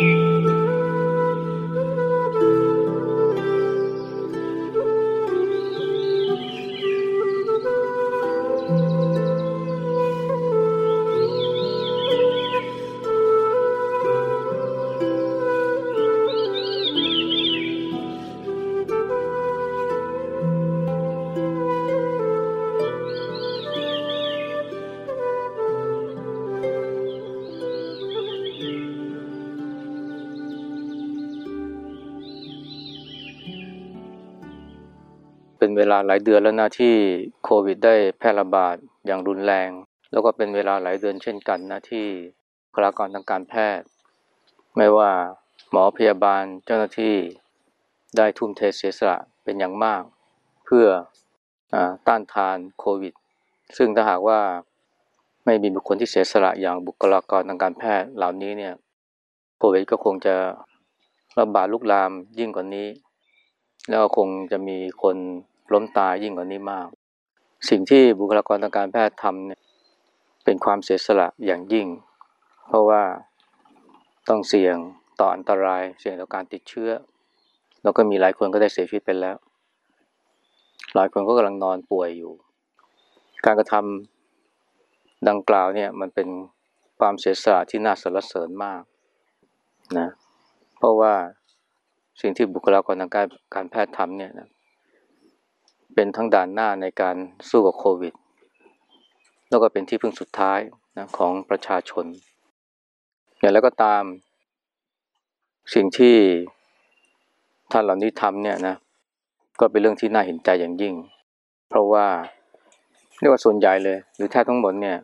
เหลายเดือนแล้วนะที่โควิด ได้แพร่ระบาดอย่างรุนแรง แล้วก็เป็นเวลาหลายเดือนเช่นกันนะที่บุคลากรทางการแพทย์ ไม่ว่าหมอพยาบาลเจ้าหน้าที่ได้ทุ่มเทเสียสละเป็นอย่างมาก เพื่ออต้านทานโควิด ซึ่งถ้าหากว่าไม่มีบุคคลที่เสียสละอย่างบุคลากรทางการแพทย์เหล่านี้เนี่ยโควิดก็คงจะระบาดลุกลามยิ่งกว่านี้ แล้วคงจะมีคน ล้มตายยิ่งกว่านี้มาก สิ่งที่บุคลากรทางการแพทย์ทำเนี่ยเป็นความเสียสละอย่างยิ่ง เพราะว่าต้องเสี่ยงต่ออันตรายเสี่ยงต่อการติดเชื้อ แล้วก็มีหลายคนก็ได้เสียชีวิตไปแล้ว หลายคนก็กำลังนอนป่วยอยู่ การกระทำดังกล่าวเนี่ยมันเป็นความเสียสละที่น่าสรรเสริญมากนะเพราะว่าสิ่งที่บุคลากรทางการการแพทย์ทำเนี่ยนะ เป็นทั้งด่านหน้าในการสู้กับโควิด แล้วก็เป็นที่พึ่งสุดท้ายนะของประชาชน อย่างแล้วก็ตามสิ่งที่ท่านเหล่านี้ทำเนี่ยนะก็เป็นเรื่องที่น่าเห็นใจอย่างยิ่ง เพราะว่าเรียกว่าส่วนใหญ่เลย หรือแทบทั้งหมดเนี่ย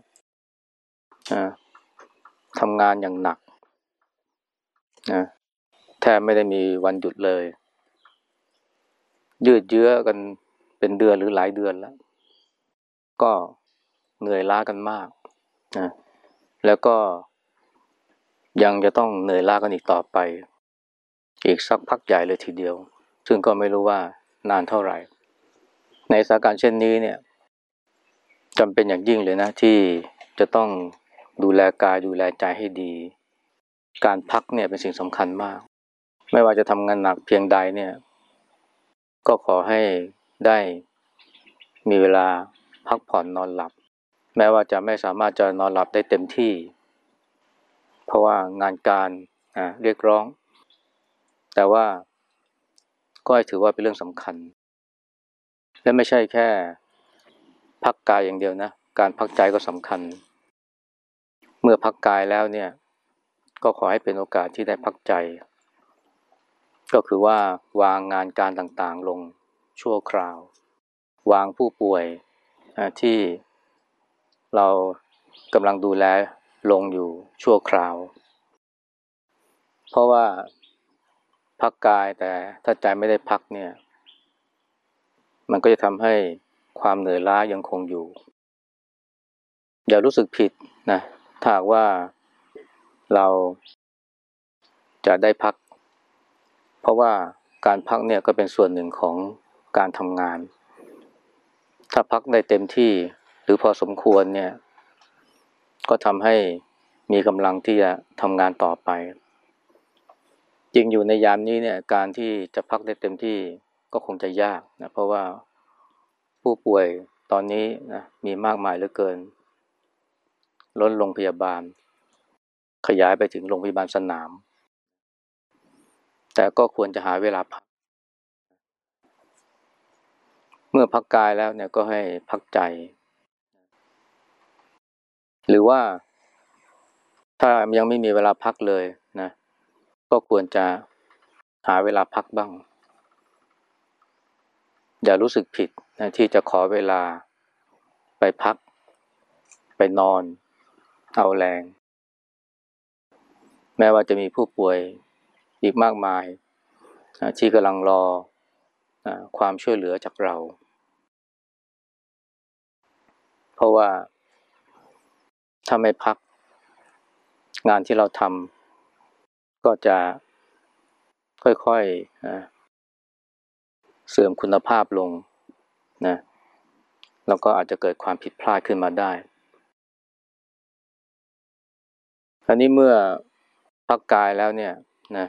ทำงานอย่างหนักนะแทบไม่ได้มีวันหยุดเลย ยืดเยื้อกัน เป็นเดือนหรือหลายเดือนแล้ว ก็เหนื่อยล้ากันมากนะแล้วก็ยังจะต้องเหนื่อยล้ากันอีกต่อไป อีกสักพักใหญ่เลยทีเดียว ซึ่งก็ไม่รู้ว่านานเท่าไหร่ ในสถานการณ์เช่นนี้เนี่ยจำเป็นอย่างยิ่งเลยนะที่จะต้องดูแลกายดูแลใจให้ดี การพักเนี่ยเป็นสิ่งสำคัญมาก ไม่ว่าจะทำงานหนักเพียงใดเนี่ย ก็ขอให้ ได้มีเวลาพักผ่อนนอนหลับ แม้ว่าจะไม่สามารถจะนอนหลับได้เต็มที่ เพราะว่างานการเรียกร้อง แต่ว่าก็ถือว่าเป็นเรื่องสำคัญ และไม่ใช่แค่พักกายอย่างเดียวนะ การพักใจก็สำคัญ เมื่อพักกายแล้วเนี่ยก็ขอให้เป็นโอกาสที่ได้พักใจ ก็คือว่าวางงานการต่างๆลง ชั่วคราว วางผู้ป่วยที่เรากำลังดูแลลงอยู่ชั่วคราว เพราะว่าพักกายแต่ถ้าใจไม่ได้พักเนี่ย มันก็จะทำให้ความเหนื่อยล้ายังคงอยู่ อย่ารู้สึกผิดนะถ้าว่าเราจะได้พัก เพราะว่าการพักเนี่ยก็เป็นส่วนหนึ่งของ การทำงาน ถ้าพักได้เต็มที่หรือพอสมควรเนี่ย ก็ทำให้มีกำลังที่จะทำงานต่อไป จริงอยู่ในยามนี้เนี่ยการที่จะพักได้เต็มที่ก็คงจะยากนะเพราะว่าผู้ป่วยตอนนี้นะมีมากมายเหลือเกิน ล้นโรงพยาบาล ขยายไปถึงโรงพยาบาลสนาม แต่ก็ควรจะหาเวลาพัก มื่อพักกายแล้วเนี่ยก็ให้พักใจ หรือว่าถ้ายังไม่มีเวลาพักเลยนะ ก็ควรจะหาเวลาพักบ้าง อย่ารู้สึกผิดนะที่จะขอเวลาไปพัก ไปนอน เอาแรง แม้ว่าจะมีผู้ป่วยอีกมากมายที่กำลังรอความช่วยเหลือจากเรา เพราะว่าถ้าไม่พักงานที่เราทำก็จะค่อยๆเสื่อมคุณภาพลงนะแล้วก็อาจจะเกิดความผิดพลาดขึ้นมาได้อันนี้เมื่อพักกายแล้วเนี่ยนะ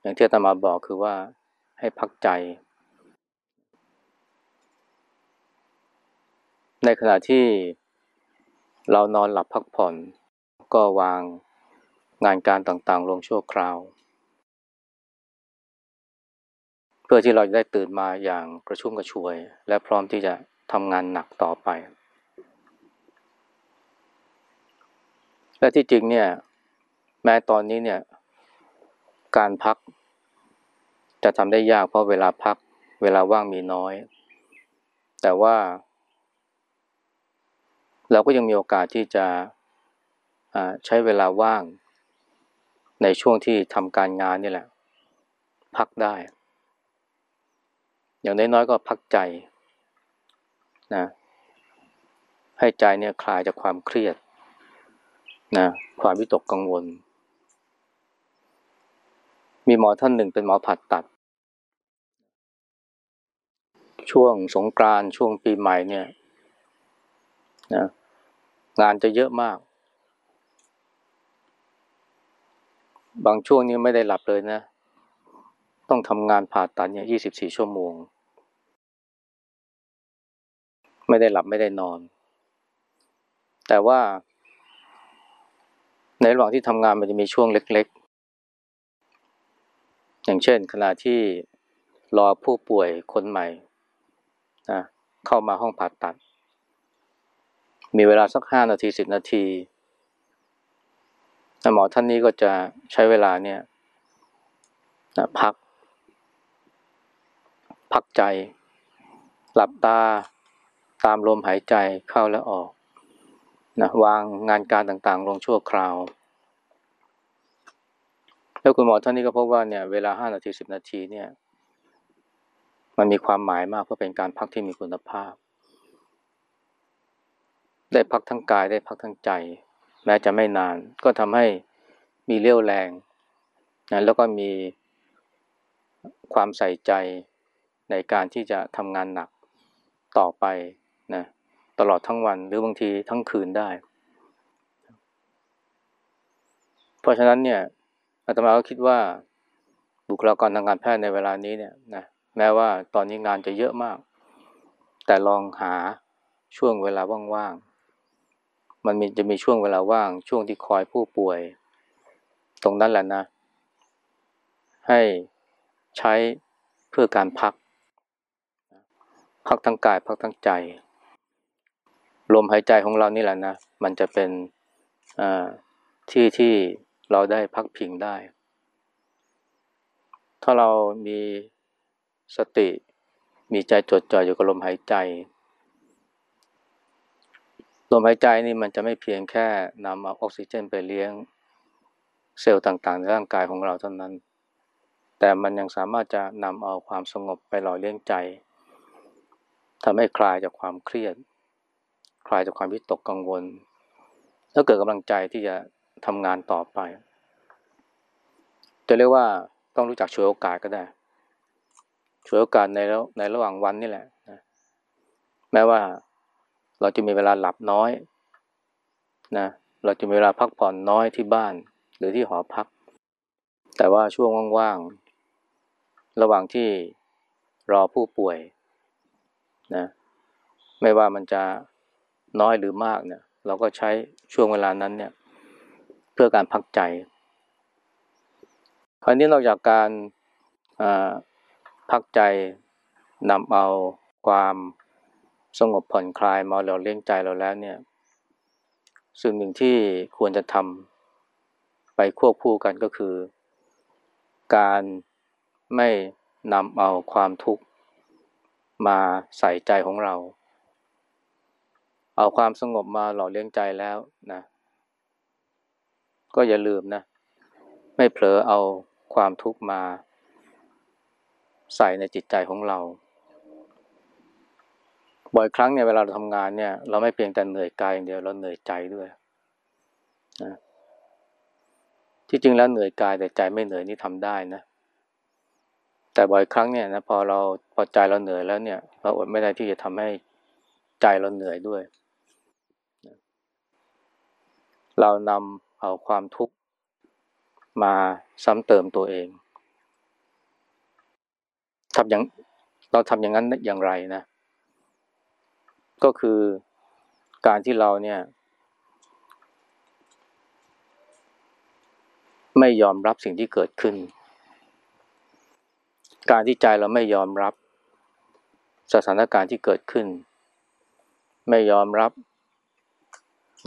อย่างที่อาตมาบอกคือว่าให้พักใจ ในขณะที่เรานอนหลับพักผ่อน ก็วางงานการต่างๆ ลงชั่วคราว เพื่อที่เราจะได้ตื่นมาอย่างกระชุ่มกระชวย และพร้อมที่จะทำงานหนักต่อไป และที่จริงเนี่ย แม้ตอนนี้เนี่ย การพัก จะทำได้ยากเพราะเวลาพัก เวลาว่างมีน้อย แต่ว่า เราก็ยังมีโอกาสที่จะใช้เวลาว่าง ในช่วงที่ทำการงานนี่แหละ พักได้ อย่างน้อยๆก็พักใจนะให้ใจเนี่ยคลายจากความเครียดนะความวิตกกังวล มีหมอท่านหนึ่งเป็นหมอผ่าตัด ช่วงสงกรานช่วงปีใหม่เนี่ยนะ งานจะเยอะมาก บางช่วงนี้ไม่ได้หลับเลยนะ ต้องทำงานผ่าตัดเนี่ยยี่สิบสี่ชั่วโมง ไม่ได้หลับไม่ได้นอน แต่ว่า ในระหว่างที่ทำงานมันจะมีช่วงเล็ก ๆ อย่างเช่น ขณะที่รอผู้ป่วยคนใหม่นะเข้ามาห้องผ่าตัด มีเวลาสักห้านาทีสิบนาทีหมอท่านนี้ก็จะใช้เวลาเนี่ยพัก พักใจ หลับตาตามลมหายใจเข้าและออกนะวางงานการต่างๆ ลงชั่วคราว แล้วคุณหมอท่านนี้ก็พบว่าเนี่ยเวลาห้านาทีสิบนาทีเนี่ย มันมีความหมายมากเพราะเป็นการพักที่มีคุณภาพ ได้พักทั้งกายได้พักทั้งใจ แม้จะไม่นานก็ทำให้มีเรี่ยวแรงนะแล้วก็มีความใส่ใจในการที่จะทำงานหนักต่อไปนะตลอดทั้งวันหรือบางทีทั้งคืนได้ เพราะฉะนั้นเนี่ยอาตมาก็คิดว่าบุคลากรทางการแพทย์ในเวลานี้เนี่ยนะแม้ว่าตอนนี้งานจะเยอะมาก แต่ลองหาช่วงเวลาว่างๆ มันมีจะมีช่วงเวลาว่างช่วงที่คอยผู้ป่วย ตรงนั้นแหละนะ ให้ใช้เพื่อการพัก พักทั้งกายพักทั้งใจ ลมหายใจของเรานี่แหละนะ มันจะเป็นที่ที่เราได้พักพิงได้ ถ้าเรามีสติมีใจจดจ่ออยู่กับลมหายใจ ลมหายใจนี่มันจะไม่เพียงแค่นำเอาออกซิเจนไปเลี้ยงเซลล์ต่างๆ ในร่างกายของเราเท่านั้น แต่มันยังสามารถจะนำเอาความสงบไปหล่อเลี้ยงใจทำให้คลายจากความเครียด คลายจากความวิตกกังวล แล้วเกิดกำลังใจที่จะทำงานต่อไป จะเรียกว่าต้องรู้จักช่วยโอกาสก็ได้ช่วยโอกาสในในระหว่างวันนี่แหละ แม้ว่า เราจะมีเวลาหลับน้อยนะเราจะมีเวลาพักผ่อนน้อยที่บ้านหรือที่หอพัก แต่ว่าช่วงว่างๆ ระหว่างที่รอผู้ป่วยนะไม่ว่ามันจะน้อยหรือมากเนี่ย เราก็ใช้ช่วงเวลานั้นเนี่ย เพื่อการพักใจ คราวนี้นอกจากการพักใจนำเอาความ สงบผ่อนคลายมาเราเลี้ยงใจเราแล้วเนี่ย สิ่งหนึ่งที่ควรจะทำไปควบคู่กันก็คือ การไม่นำเอาความทุกข์มาใส่ใจของเรา เอาความสงบมาหล่อเลี้ยงใจแล้วนะ ก็อย่าลืมนะ ไม่เผลอเอาความทุกข์มาใส่ในจิตใจของเรา บ่อยครั้งเนี่ยเวลาเราทำงานเนี่ย เราไม่เพียงแต่เหนื่อยกายอย่างเดียวเราเหนื่อยใจด้วยนะที่จริงแล้วเหนื่อยกายแต่ใจไม่เหนื่อยนี่ทำได้นะ แต่บ่อยครั้งเนี่ยนะพอเราพอใจเราเหนื่อยแล้วเนี่ย เราอดไม่ได้ที่จะทำให้ใจเราเหนื่อยด้วย เรานำเอาความทุกข์มาซ้ำเติมตัวเองทำอย่างเราทำอย่างนั้นอย่างไรนะ ก็คือการที่เราเนี่ย ไม่ยอมรับสิ่งที่เกิดขึ้น การที่ใจเราไม่ยอมรับสถานการณ์ที่เกิดขึ้น ไม่ยอมรับ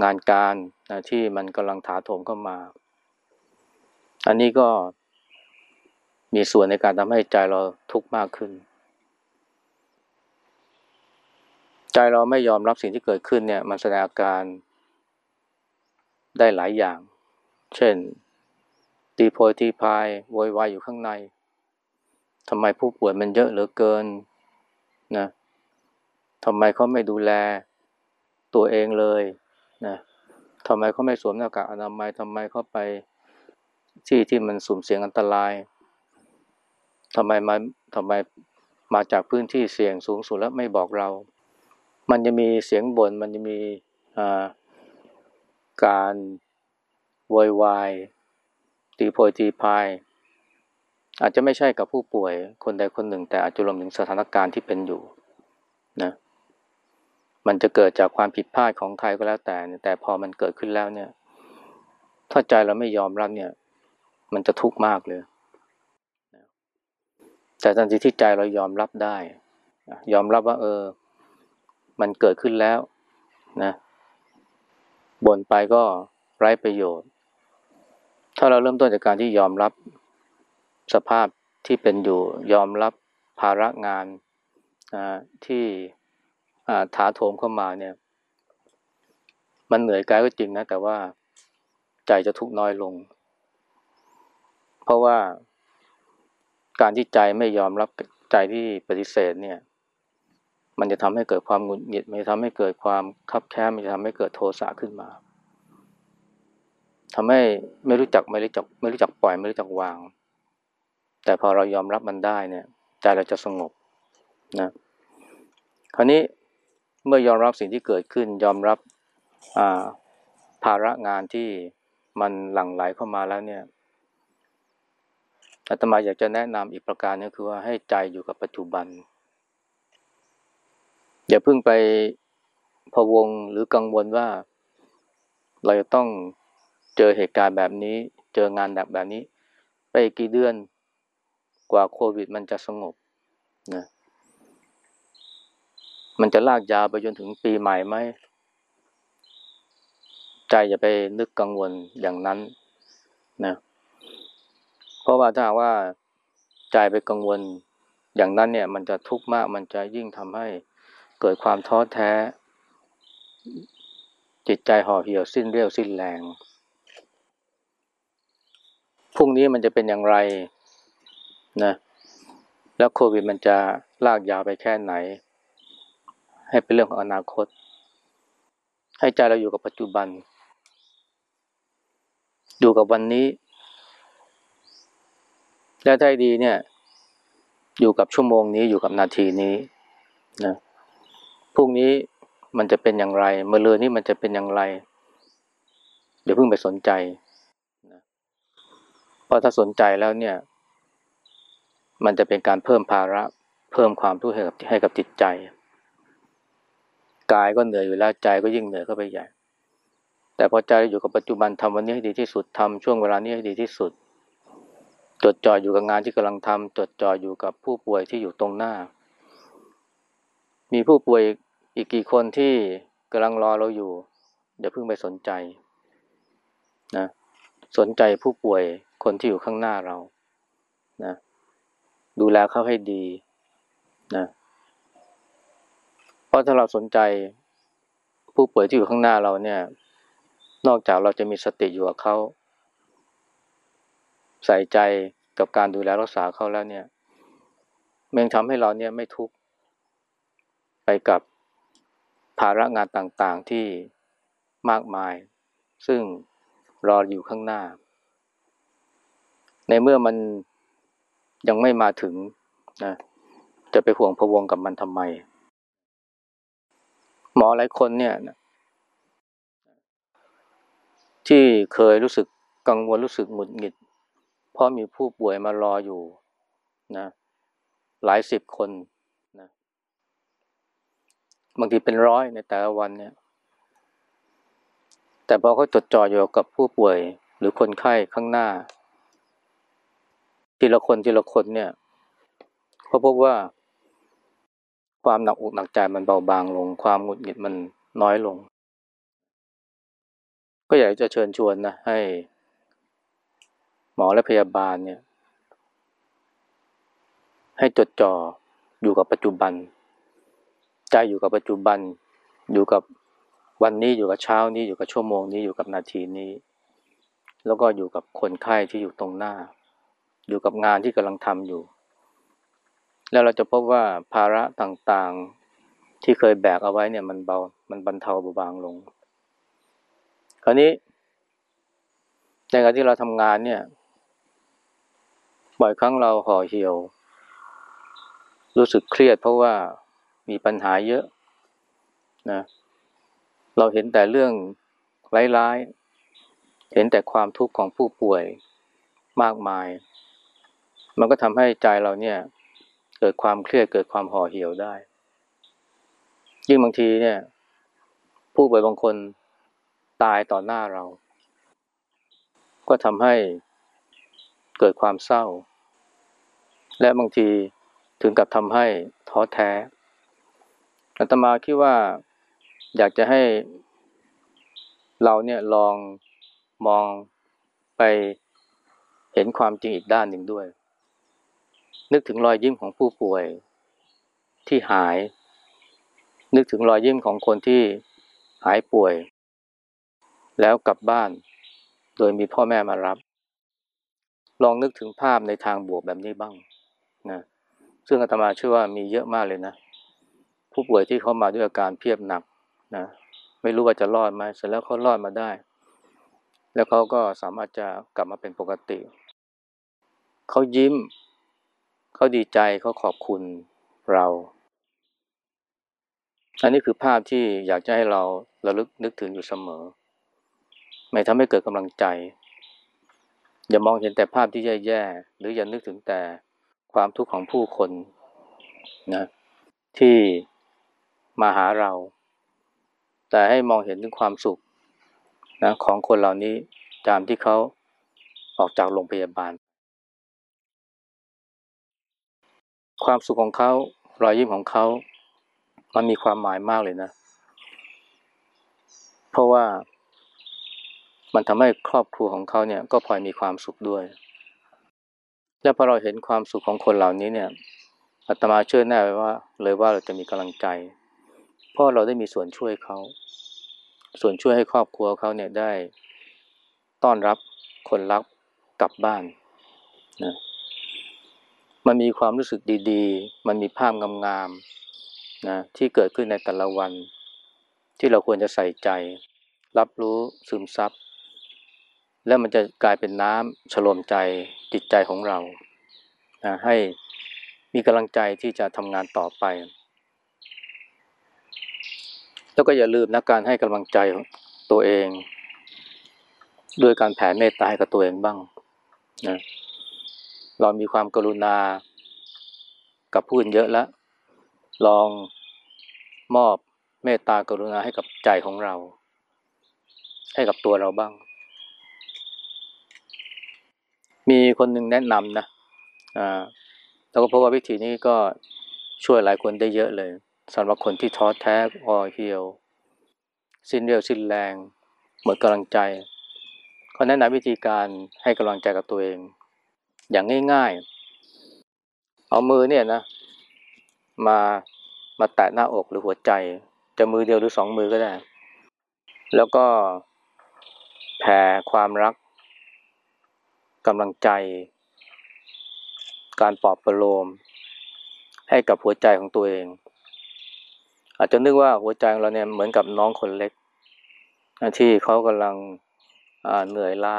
งานการนะที่มันกำลังถาโถมเข้ามา อันนี้ก็มีส่วนในการทำให้ใจเราทุกข์มากขึ้น ใจเราไม่ยอมรับสิ่งที่เกิดขึ้นเนี่ย มันแสดงอาการได้หลายอย่าง เช่น ตีโพยตีพายโวยวายอยู่ข้างในทำไมผู้ป่วยมันเยอะเหลือเกินนะทำไมเขาไม่ดูแลตัวเองเลยนะทำไมเขาไม่สวมหน้ากากอนามัยทำไมเขาไปที่ที่มันสุ่มเสี่ยงอันตรายทำไมมาทำไมมาจากพื้นที่เสี่ยงสูงสุดแล้วไม่บอกเรา มันจะมีเสียงบน่นมันจะมีการวอยวายตีโพยตีพาย อาจจะไม่ใช่กับผู้ป่วยคนใดคนหนึ่ง แต่อาจจะรวมถึงสถานการณ์ที่เป็นอยู่นะมันจะเกิดจากความผิดพลาดของใครก็แล้วแต่ แต่พอมันเกิดขึ้นแล้วเนี่ย ถ้าใจเราไม่ยอมรับเนี่ย มันจะทุกข์มากเลย แต่ทันทีที่ใจเรายอมรับได้ ยอมรับว่า เออ มันเกิดขึ้นแล้วนะบ่นไปก็ไร้ประโยชน์ ถ้าเราเริ่มต้นจากการที่ยอมรับสภาพที่เป็นอยู่ยอมรับภาระงานที่ถาโถมเข้ามาเนี่ย มันเหนื่อยกายก็จริงนะ แต่ว่าใจจะทุกน้อยลง เพราะว่าการที่ใจไม่ยอมรับใจที่ปฏิเสธเนี่ย มันจะทำให้เกิดความหงุดหงิด มันจะทำให้เกิดความคับแค้นมันจะทำให้เกิดโทสะขึ้นมาทำให้ไม่รู้จักไม่รู้จักไม่รู้จักปล่อยไม่รู้จักวาง แต่พอเรายอมรับมันได้เนี่ยใจเราจะสงบนะคราวนี้เมื่อยอมรับสิ่งที่เกิดขึ้น ยอมรับภาระงานที่มันหลั่งไหลเข้ามาแล้วเนี่ยอาตมาอยากจะแนะนำอีกประการนึงคือว่าให้ใจอยู่กับปัจจุบัน อย่าเพิ่งไปพะวงหรือกังวลว่า เราจะต้องเจอเหตุการณ์แบบนี้ เจองานแบบแบบนี้ ไปกี่เดือนกว่าโควิดมันจะสงบนะมันจะลากยาวไปจนถึงปีใหม่ไหมใจอย่าไปนึกกังวลอย่างนั้นนะเพราะว่าถ้าว่าใจไปกังวลอย่างนั้นเนี่ย มันจะทุกข์มากมันจะยิ่งทำให้ เกิดความท้อแท้ จิตใจห่อเหี่ยวสิ้นเรี่ยวสิ้นแรงพรุ่งนี้มันจะเป็นอย่างไรนะแล้วโควิดมันจะลากยาวไปแค่ไหน ให้เป็นเรื่องของอนาคต ให้ใจเราอยู่กับปัจจุบัน อยู่กับวันนี้ แล้วถ้าดีเนี่ย อยู่กับชั่วโมงนี้อยู่กับนาทีนี้นะ พรุ่งนี้มันจะเป็นอย่างไรเมื่อเรือนี้มันจะเป็นอย่างไร เดี๋ยวเพิ่งไปสนใจนะเพราะถ้าสนใจแล้วเนี่ย มันจะเป็นการเพิ่มภาระ เพิ่มความทุกข์ให้กับให้กับจิตใจกายก็เหนื่อยอยู่แล้วใจก็ยิ่งเหนื่อยเข้าไปใหญ่ แต่พอใจอยู่กับปัจจุบันทำวันนี้ให้ดีที่สุดทำช่วงเวลานี้ให้ดีที่สุด จดจ่ออยู่กับงานที่กำลังทำจดจ่ออยู่กับผู้ป่วยที่อยู่ตรงหน้า มีผู้ป่วย อีกกี่คนที่กำลังรอเราอยู่อย่าเพิ่งไปสนใจนะสนใจผู้ป่วยคนที่อยู่ข้างหน้าเรานะดูแลเขาให้ดีนะเพราะถ้าเราสนใจผู้ป่วยที่อยู่ข้างหน้าเราเนี่ย นอกจากเราจะมีสติอยู่กับเขาใส่ใจกับการดูแลรักษาเขาแล้วเนี่ยมันทำให้เราเนี่ยไม่ทุกข์ไปกับ ภาระงานต่างๆที่มากมาย ซึ่งรออยู่ข้างหน้า ในเมื่อมันยังไม่มาถึงนะจะไปห่วงพะวงกับมันทำไม หมอหลายคนเนี่ยที่เคยรู้สึกกังวลรู้สึกหงุดหงิด เพราะมีผู้ป่วยมารออยู่นะหลายสิบคน บางทีเป็นร้อยในแต่ละวันเนี่ย แต่พอเขาจดจ่ออยู่กับผู้ป่วยหรือคนไข้ข้างหน้า ทีละคนทีละคนเนี่ยเขาพบว่า ความหนักอกหนักใจมันเบาบางลง ความหงุดหงิดมันน้อยลง ก็อยากจะเชิญชวนนะให้ หมอและพยาบาลเนี่ย ให้จดจ่ออยู่กับปัจจุบัน ใจอยู่กับปัจจุบัน อยู่กับวันนี้อยู่กับเช้านี้อยู่กับชั่วโมงนี้อยู่กับนาทีนี้ แล้วก็อยู่กับคนไข้ที่อยู่ตรงหน้า อยู่กับงานที่กำลังทำอยู่ แล้วเราจะพบว่าภาระต่างๆที่เคยแบกเอาไว้เนี่ยมันเบา มันบรรเทาเบาบางลง คราวนี้ในการที่เราทำงานเนี่ยบ่อยครั้งเราห่อเหี่ยว รู้สึกเครียดเพราะว่า มีปัญหาเยอะนะเราเห็นแต่เรื่องร้ายๆ เห็นแต่ความทุกข์ของผู้ป่วยมากมาย มันก็ทำให้ใจเราเนี่ย เกิดความเครียดเกิดความห่อเหี่ยวได้ ยิ่งบางทีเนี่ย ผู้ป่วยบางคนตายต่อหน้าเรา ก็ทำให้เกิดความเศร้า และบางทีถึงกับทำให้ท้อแท้ อาตมาคิดว่าอยากจะให้เราเนี่ยลองมองไปเห็นความจริงอีกด้านหนึ่งด้วย นึกถึงรอยยิ้มของผู้ป่วยที่หาย นึกถึงรอยยิ้มของคนที่หายป่วย แล้วกลับบ้าน โดยมีพ่อแม่มารับ ลองนึกถึงภาพในทางบวกแบบนี้บ้างนะซึ่งอาตมาเชื่อว่ามีเยอะมากเลยนะ ผู้ป่วยที่เขามาด้วยอาการเพียบหนักนะไม่รู้ว่าจะรอดไหมเสร็จแล้วเขารอดมาได้ แล้วเขาก็สามารถจะกลับมาเป็นปกติ เขายิ้ม เขาดีใจเขาขอบคุณเราอันนี้คือภาพที่อยากจะให้เราระลึกนึกถึงอยู่เสมอ ไม่ทำให้เกิดกำลังใจ อย่ามองเห็นแต่ภาพที่แย่ๆหรืออย่านึกถึงแต่ความทุกข์ของผู้คนนะที่ มาหาเรา แต่ให้มองเห็นถึงความสุขนะของคนเหล่านี้ตามที่เขาออกจากโรงพยาบาล ความสุขของเขารอยยิ้มของเขา มันมีความหมายมากเลยนะ เพราะว่ามันทำให้ครอบครัวของเขาเนี่ยก็พลอยมีความสุขด้วย และพอเราเห็นความสุขของคนเหล่านี้เนี่ยอาตมาเชื่อแน่ว่าเลยว่าเราจะมีกำลังใจ เพราะเราได้มีส่วนช่วยเขา ส่วนช่วยให้ครอบครัวเขาเนี่ยได้ต้อนรับคนรักกลับบ้านนะมันมีความรู้สึกดีๆ มันมีภาพงามๆนะที่เกิดขึ้นในแต่ละวัน ที่เราควรจะใส่ใจ รับรู้ซึมซับแล้วมันจะกลายเป็นน้ำฉลมใจจิตใจของเรานะให้มีกำลังใจที่จะทำงานต่อไป แล้วก็อย่าลืมนะการให้กำลังใจตัวเอง ด้วยการแผ่เมตตาให้กับตัวเองบ้างนะเรามีความกรุณากับผู้อื่นเยอะแล้ว ลองมอบเมตตากรุณาให้กับใจของเรา ให้กับตัวเราบ้าง มีคนหนึ่งแนะนำนะอ่าแล้วก็พบว่าวิธีนี้ก็ช่วยหลายคนได้เยอะเลย สำหรับคนที่ท้อแท้ออเหี่ยว สิ้นเรียวสิ้นแรง หมดกำลังใจเขาแนะนำวิธีการให้กำลังใจกับตัวเอง อย่างง่ายๆ เอามือเนี่ยนะ มามาแตะหน้าอกหรือหัวใจ จะมือเดียวหรือสองมือก็ได้ แล้วก็แผ่ความรักกำลังใจ การปลอบประโลม ให้กับหัวใจของตัวเอง อาจจะนึกว่าหัวใจของเราเนี่ยเหมือนกับน้องคนเล็ก ที่เขากำลังเหนื่อยล้า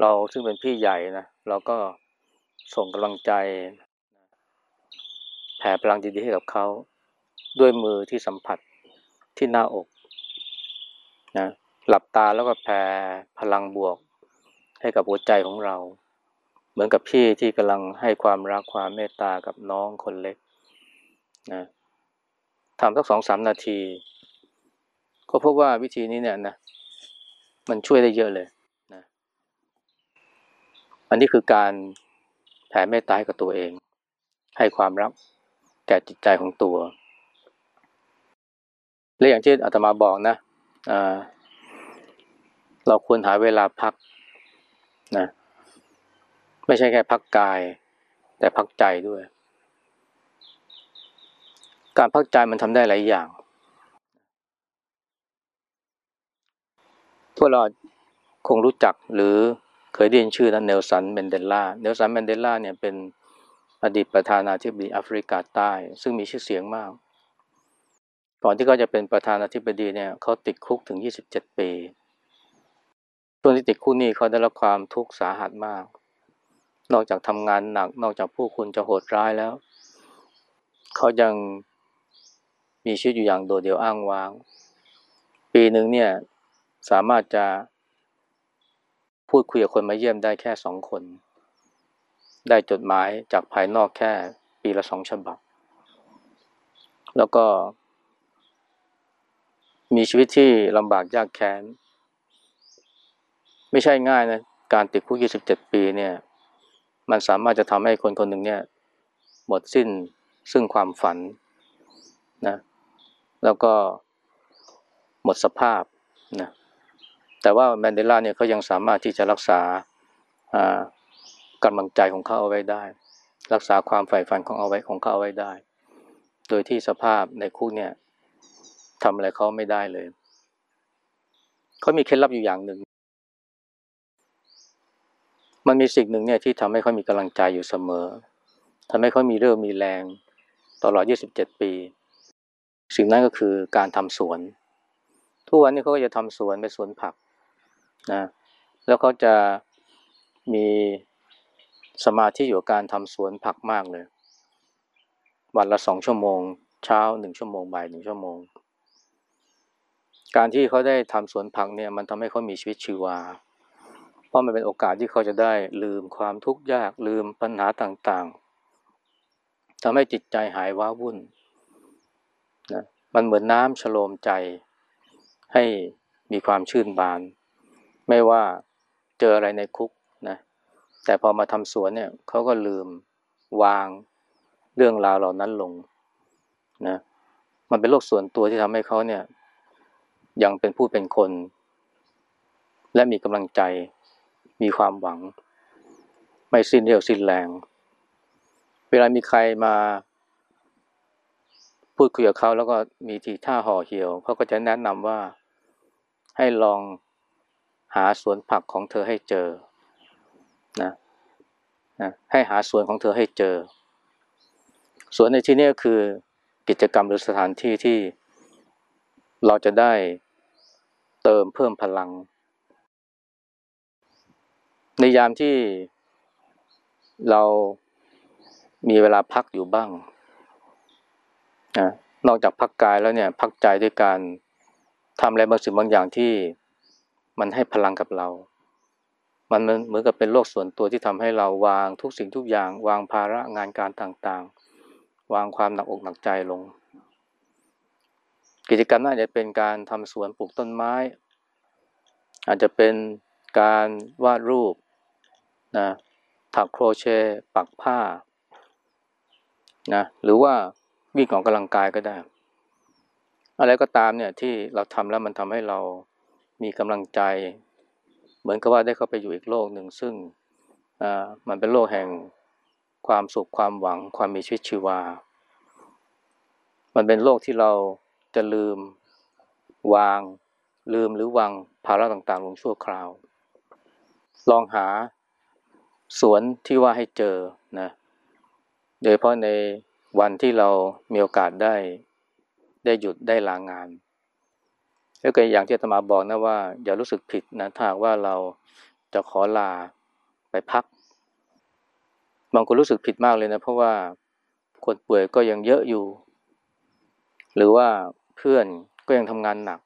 เราซึ่งเป็นพี่ใหญ่นะเราก็ส่งกำลังใจแผ่พลังดีๆให้กับเขาด้วยมือที่สัมผัสที่หน้าอกนะหลับตาแล้วก็แผ่พลังบวกให้กับหัวใจของเรา เหมือนกับพี่ที่กำลังให้ความรักความเมตตากับน้องคนเล็กนะ ทำสักสองสามนาที ก็พบว่าวิธีนี้เนี่ยนะมันช่วยได้เยอะเลยนะอันนี้คือการแผ่เมตตาให้กับตัวเอง ให้ความรักแก่จิตใจของตัว และอย่างที่อาตมาบอกนะเราควรหาเวลาพักนะไม่ใช่แค่พักกาย แต่พักใจด้วย การพักใจมันทำได้หลายอย่าง พวกเราคงรู้จักหรือเคยได้ยินชื่อนั้นเนลสันเมนเดลาเนลสันเมนเดลาเนี่ยเป็นอดีตประธานาธิบดีแอฟริกาใต้ ซึ่งมีชื่อเสียงมาก ก่อนที่เขาจะเป็นประธานาธิบดีเนี่ยเขาติดคุกถึง 27 ปีช่วงที่ติดคุกนี่เขาได้รับความทุกข์สาหัสมาก นอกจากทำงานหนัก นอกจากผู้คุณจะโหดร้ายแล้ว เขายัง มีชีวิตอยู่อย่างโดดเดี่ยวอ้างว้าง ปีหนึ่งเนี่ยสามารถจะพูดคุยกับคนมาเยี่ยมได้แค่สองคน ได้จดหมายจากภายนอกแค่ปีละสองฉบับ แล้วก็ มีชีวิตที่ลำบากยากแค้น ไม่ใช่ง่ายนะ การติดคุก 27 ปีเนี่ย มันสามารถจะทำให้คนคนหนึ่งเนี่ย หมดสิ้นซึ่งความฝันนะ แล้วก็หมดสภาพนะแต่ว่าแมนเดลาเนี่ยเขายังสามารถที่จะรักษากำลังใจของเขาเอาไว้ได้ รักษาความใฝ่ฝันของเอาไว้ของเขาเอาไว้ได้ โดยที่สภาพในคุกเนี่ยทำอะไรเขาไม่ได้เลยเขามีเคล็ดลับอยู่อย่างหนึ่ง มันมีสิ่งหนึ่งเนี่ยที่ทำให้เขามีกำลังใจอยู่เสมอทำให้เขามีเรื่องมีแรงตลอด 27 ปี สิ่งนั้นก็คือการทำสวน ทุกวันนี้เขาก็จะทำสวนเป็นสวนผักนะแล้วเขาจะมีสมาธิอยู่กับการทำสวนผักมากเลย วันละสองชั่วโมง เช้าหนึ่งชั่วโมงบ่ายหนึ่งชั่วโมง การที่เขาได้ทำสวนผักเนี่ยมันทำให้เขามีชีวิตชีวา เพราะมันเป็นโอกาสที่เขาจะได้ลืมความทุกข์ยากลืมปัญหาต่างๆทำให้จิตใจหายว้าวุ่น มันเหมือนน้ำฉโลมใจ ให้มีความชื่นบาน ไม่ว่าเจออะไรในคุกนะแต่พอมาทำสวนเนี่ยเขาก็ลืมวางเรื่องราวเหล่านั้นลงนะมันเป็นโลกส่วนตัวที่ทำให้เขาเนี่ยยังเป็นผู้เป็นคน และมีกำลังใจมีความหวัง ไม่สิ้นเรี่ยวสิ้นแรง เวลามีใครมา พูดคุยกับเขาแล้วก็มีทีท่าห่อเหี่ยวเขาก็จะแนะนำว่าให้ลองหาสวนผักของเธอให้เจอนะนะให้หาสวนของเธอให้เจอ สวนในที่นี้ก็คือกิจกรรมหรือสถานที่ที่เราจะได้เติมเพิ่มพลัง ในยามที่เรามีเวลาพักอยู่บ้าง นะนอกจากพักกายแล้วเนี่ยพักใจด้วยการทำอะไรบางสิ่งบางอย่างที่มันให้พลังกับเรา มันเหมือนกับเป็นโลกส่วนตัวที่ทำให้เราวางทุกสิ่งทุกอย่าง วางภาระงานการต่างๆ วางความหนักอกหนักใจลง กิจกรรมน่าจะเป็นการทำสวนปลูกต้นไม้ อาจจะเป็นการวาดรูปนะถักโครเชต์ปักผ้านะหรือว่า วิ่งออกกำลังกายก็ได้ อะไรก็ตามเนี่ยที่เราทำแล้วมันทำให้เรามีกำลังใจ เหมือนกับว่าได้เข้าไปอยู่อีกโลกหนึ่งซึ่งมันเป็นโลกแห่งความสุขความหวังความมีชีวิตชีวา มันเป็นโลกที่เราจะลืมวาง ลืมหรือวางภาระต่างๆ ลงชั่วคราว ลองหาสวนที่ว่าให้เจอนะ โดยเพราะใน วันที่เรามีโอกาสได้ได้หยุดได้ลางานแล้วก็อย่างที่ธรรมาบอกนะว่า อย่ารู้สึกผิดนะถ้าว่าเราจะขอลาไปพัก บางคนรู้สึกผิดมากเลยนะ เพราะว่าคนป่วยก็ยังเยอะอยู่ หรือว่าเพื่อนก็ยังทำงานหนัก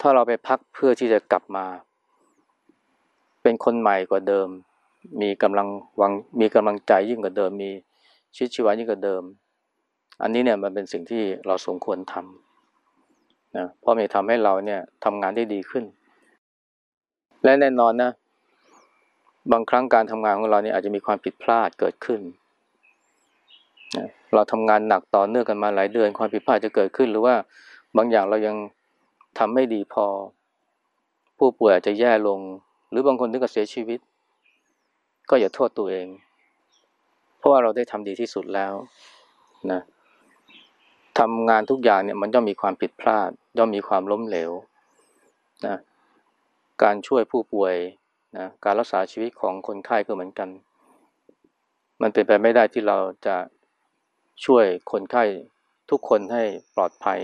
ถ้าเราไปพักเพื่อที่จะกลับมา เป็นคนใหม่กว่าเดิม มีกำลังวังมีกำลังใจยิ่งกว่าเดิมมี ชีวิตชีวายิ่งกว่าเดิม อันนี้เนี่ยมันเป็นสิ่งที่เราสมควรทำนะเพราะมันทำให้เราเนี่ยทำงานได้ดีขึ้น และแน่นอนนะ บางครั้งการทำงานของเราเนี่ยอาจจะมีความผิดพลาดเกิดขึ้นนะเราทำงานหนักต่อเนื่องกันมาหลายเดือน ความผิดพลาดจะเกิดขึ้น หรือว่าบางอย่างเรายังทำไม่ดีพอ ผู้ป่วยอาจจะแย่ลง หรือบางคนถึงกับเสียชีวิต ก็อย่าโทษตัวเอง เพราะว่าเราได้ทำดีที่สุดแล้วนะทำงานทุกอย่างเนี่ยมันย่อมมีความผิดพลาด ย่อมมีความล้มเหลวนะการช่วยผู้ป่วยนะการรักษาชีวิตของคนไข้ก็เหมือนกัน มันเป็นไปไม่ได้ที่เราจะช่วยคนไข้ทุกคนให้ปลอดภัย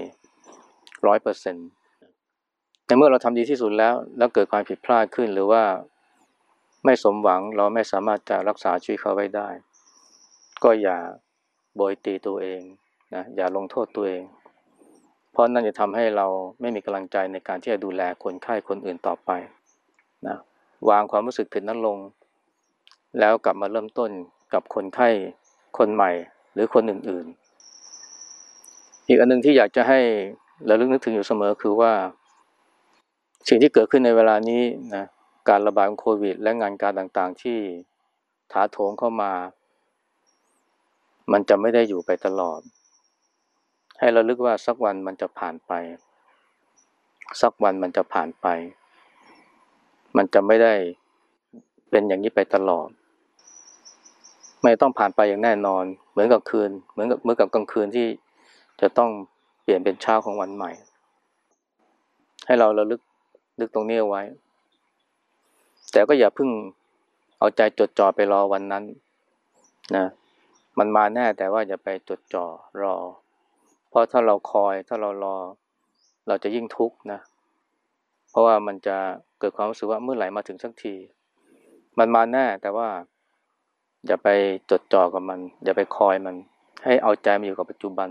ร้อยเปอร์เซ็นต์ในเมื่อเราทำดีที่สุดแล้ว แล้วเกิดความผิดพลาดขึ้นหรือว่าไม่สมหวังเราไม่สามารถจะรักษาชีวิตเขาไว้ได้ ก็อย่าโบยตีตัวเองนะอย่าลงโทษตัวเอง เพราะนั่นจะทำให้เราไม่มีกำลังใจในการที่จะดูแลคนไข้คนอื่นต่อไปนะวางความรู้สึกผิดนั้นลง แล้วกลับมาเริ่มต้นกับคนไข้คนใหม่หรือคนอื่นๆ อีกอันนึงที่อยากจะให้เราลึกนึกถึงอยู่เสมอคือว่า สิ่งที่เกิดขึ้นในเวลานี้นะการระบาดของโควิด และงานการต่างๆที่ถาโถมเข้ามา มันจะไม่ได้อยู่ไปตลอด ให้เราลึกว่าสักวันมันจะผ่านไป สักวันมันจะผ่านไป มันจะไม่ได้เป็นอย่างนี้ไปตลอด ไม่ต้องผ่านไปอย่างแน่นอน เหมือนกับคืน เหมือนกับเมื่อกับกลางคืนที่จะต้องเปลี่ยนเป็นเช้าของวันใหม่ ให้เราเระลึกนึกตรงนี้เอาไว้ แต่ก็อย่าเพิ่งเอาใจจดจ่อไปรอวันนั้นนะ มันมาแน่แต่ว่าอย่าไปจดจ่อรอ เพราะถ้าเราคอยถ้าเรารอ เราจะยิ่งทุกข์นะ เพราะว่ามันจะเกิดความรู้สึกว่าเมื่อไหร่มาถึงสักที มันมาแน่แต่ว่า อย่าไปจดจ่อกับมัน อย่าไปคอยมัน ให้เอาใจมาอยู่กับปัจจุบัน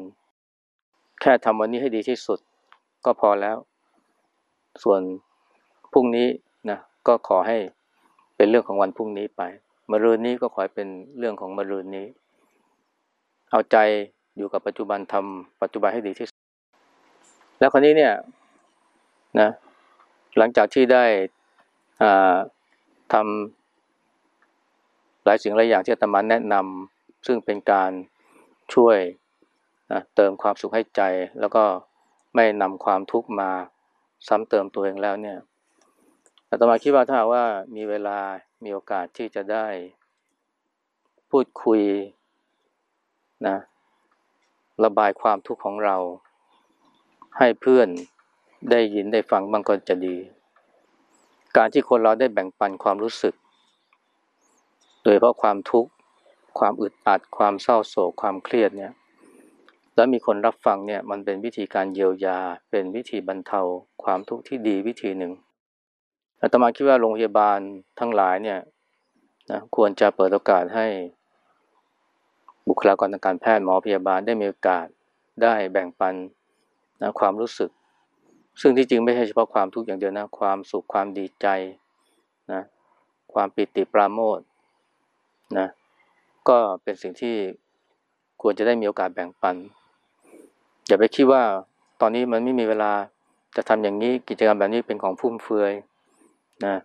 แค่ทำวันนี้ให้ดีที่สุด ก็พอแล้ว ส่วนพรุ่งนี้นะก็ขอให้เป็นเรื่องของวันพรุ่งนี้ไปมะรืนนี้ก็ขอให้เป็นเรื่องของมะรืนนี้ เอาใจอยู่กับปัจจุบันทำปัจจุบันให้ดีที่สุด แล้วคนนี้เนี่ยนะหลังจากที่ได้ทำหลายสิ่งหลายอย่างที่ตมาแนะนำซึ่งเป็นการช่วยนะเติมความสุขให้ใจ แล้วก็ไม่นำความทุกข์มาซ้ำเติมตัวเองแล้วเนี่ยอาตมาคิดว่าถ้าว่ามีเวลามีโอกาสที่จะได้ พูดคุย นะ ระบายความทุกข์ของเรา ให้เพื่อนได้ยินได้ฟังบางคนจะดี การที่คนเราได้แบ่งปันความรู้สึก โดยเพราะความทุกข์ ความอึดอัด ความเศร้าโศก ความเครียดเนี่ย แล้วมีคนรับฟังเนี่ย มันเป็นวิธีการเยียวยา เป็นวิธีบรรเทาความทุกข์ที่ดีวิธีหนึ่งอาตมาคิดว่าโรงพยาบาลทั้งหลายเนี่ยนะควรจะเปิดโอกาสให้ บุคลากรทางการแพทย์หมอพยาบาลได้มีโอกาสได้แบ่งปันนะความรู้สึก ซึ่งที่จริงไม่ใช่เฉพาะความทุกข์อย่างเดียวนะความสุขความดีใจนะความปิติปราโมทนะก็เป็นสิ่งที่ควรจะได้มีโอกาสแบ่งปัน อย่าไปคิดว่าตอนนี้มันไม่มีเวลาจะทำอย่างนี้กิจกรรมแบบนี้เป็นของฟุ่มเฟือยนะ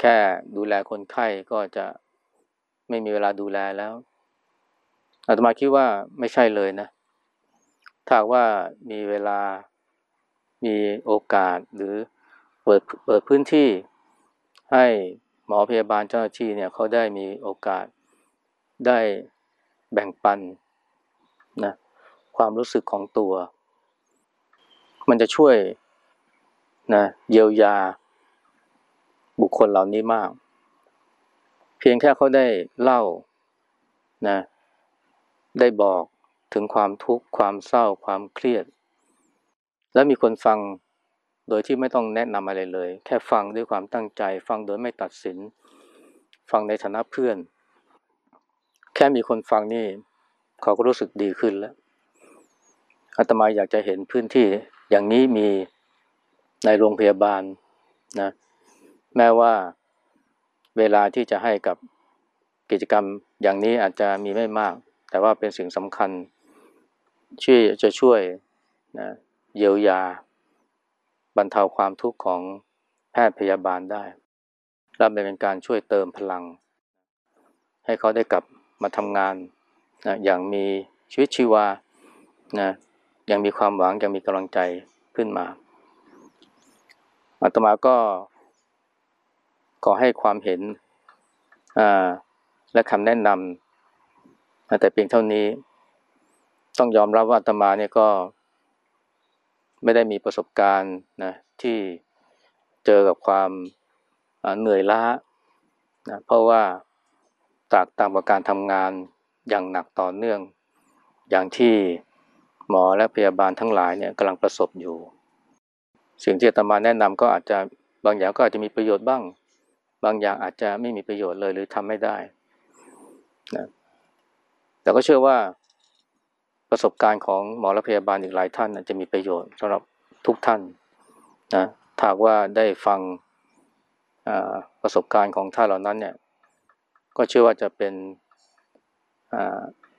แค่ดูแลคนไข้ก็จะไม่มีเวลาดูแลแล้ว อาตมาคิดว่าไม่ใช่เลยนะ ถ้าว่ามีเวลามีโอกาสหรือเปิดเปิดพื้นที่ให้หมอพยาบาลเจ้าหน้าที่เนี่ยเขาได้มีโอกาสได้แบ่งปันนะความรู้สึกของตัว มันจะช่วยนะเยียวยาบุคคลเหล่านี้มาก เพียงแค่เขาได้เล่านะ ได้บอกถึงความทุกข์ความเศร้าความเครียด แล้วมีคนฟังโดยที่ไม่ต้องแนะนำอะไรเลย แค่ฟังด้วยความตั้งใจ ฟังโดยไม่ตัดสิน ฟังในฐานะเพื่อน แค่มีคนฟังนี่เขาก็รู้สึกดีขึ้นแล้วอาตมาอยากจะเห็นพื้นที่อย่างนี้มีในโรงพยาบาลนะแม้ว่าเวลาที่จะให้กับกิจกรรมอย่างนี้อาจจะมีไม่มาก แต่ว่าเป็นสิ่งสำคัญช่วยจะช่วยนะเยียวยา บรรเทาความทุกข์ของแพทย์พยาบาลได้และเป็นการช่วยเติมพลัง ให้เขาได้กลับมาทำงานนะอย่างมีชีวิตชีวานะยังมีความหวังยังมีกำลังใจขึ้นมาอาตมาก็ขอให้ความเห็นและคำแนะนำ แต่เพียงเท่านี้ต้องยอมรับว่าอาตมาเนี่ยก็ ไม่ได้มีประสบการณ์นะที่เจอกับความเหนื่อยล้านะเพราะว่าตากตามกับการทำงานอย่างหนักต่อเนื่อง อย่างที่หมอและพยาบาลทั้งหลายเนี่ยกำลังประสบอยู่ สิ่งที่อาตมาแนะนำก็อาจจะบางอย่างก็อาจจะมีประโยชน์บ้าง บางอย่างอาจจะไม่มีประโยชน์เลยหรือทำไม่ได้นะ แต่ก็เชื่อว่าประสบการณ์ของหมอและพยาบาลอีกหลายท่านจะมีประโยชน์สำหรับทุกท่านนะถ้าว่าได้ฟังประสบการณ์ของท่านเหล่านั้นเนี่ย ก็เชื่อว่าจะเป็น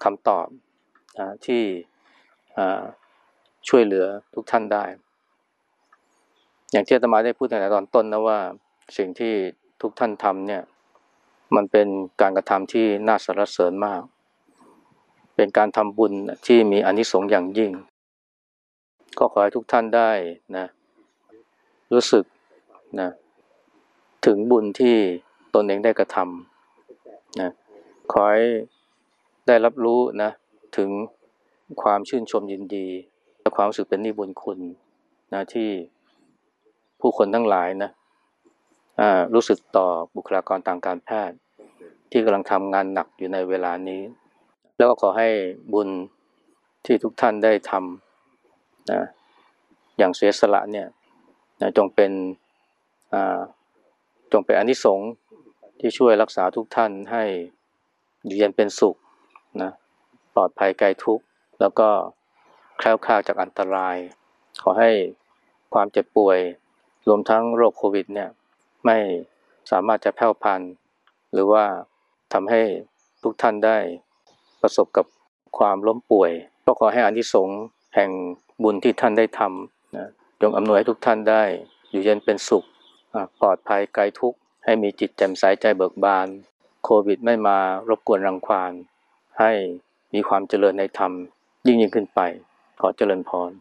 คำตอบที่ช่วยเหลือทุกท่านได้ อย่างที่อาตมาได้พูดในตอนต้นนะว่าสิ่งที่ทุกท่านทำเนี่ย มันเป็นการกระทำที่น่าสรรเสริญมาก เป็นการทำบุญที่มีอนิสงส์อย่างยิ่ง ก็ขอให้ทุกท่านได้นะรู้สึกนะถึงบุญที่ตนเองได้กระทำนะขอให้ได้รับรู้นะถึงความชื่นชมยินดีและความรู้สึกเป็นนิบุญคุณนะที่ผู้คนทั้งหลายนะรู้สึกต่อบุคลากรทางการแพทย์ ที่กำลังทำงานหนักอยู่ในเวลานี้ แล้วก็ขอให้บุญที่ทุกท่านได้ทำนะอย่างเสียสละเนี่ยนะจงเป็นจงเป็นอนิสงส์ที่ช่วยรักษาทุกท่านให้อยู่เย็นเป็นสุขนะปลอดภัยไกลทุกข์ แล้วก็แคล้วคลาดจากอันตราย ขอให้ความเจ็บป่วยรวมทั้งโรคโควิดเนี่ยไม่สามารถจะแพร่พันธุ์หรือว่าทำให้ทุกท่านได้ ประสบกับความล้มป่วย ก็ขอให้อานิสงส์แห่งบุญที่ท่านได้ทำนะจงอำนวยให้ทุกท่านได้ อยู่เย็นเป็นสุขปลอดภัยไกลทุกข์ให้มีจิตแจ่มใสใจเบิกบาน โควิดไม่มารบกวนรังควาน ให้มีความเจริญในธรรม ยิ่งยิ่งขึ้นไป ขอเจริญพร